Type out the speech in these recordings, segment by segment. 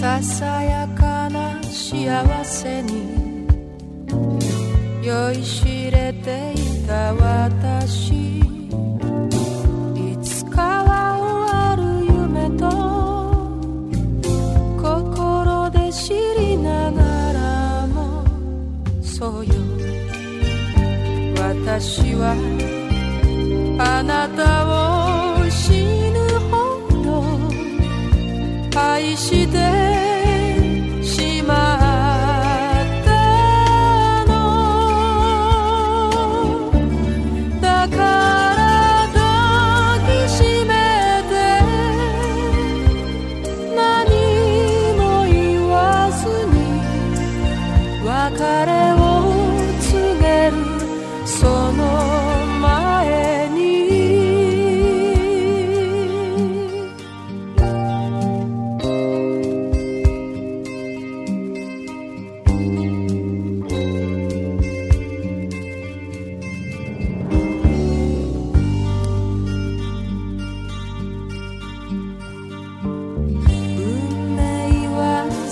ささやかな幸せに。酔いしれていた私。いつかは終わる夢と。心で知りながらも。そうよ。私はあなたを死ぬほど。愛して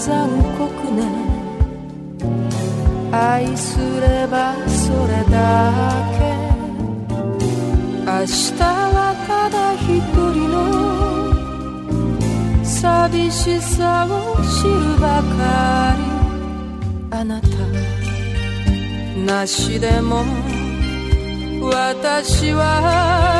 残酷ね。愛すればそれだけ。明日はただ一人の。寂しさを知るばかり。あなた。なしでも。私は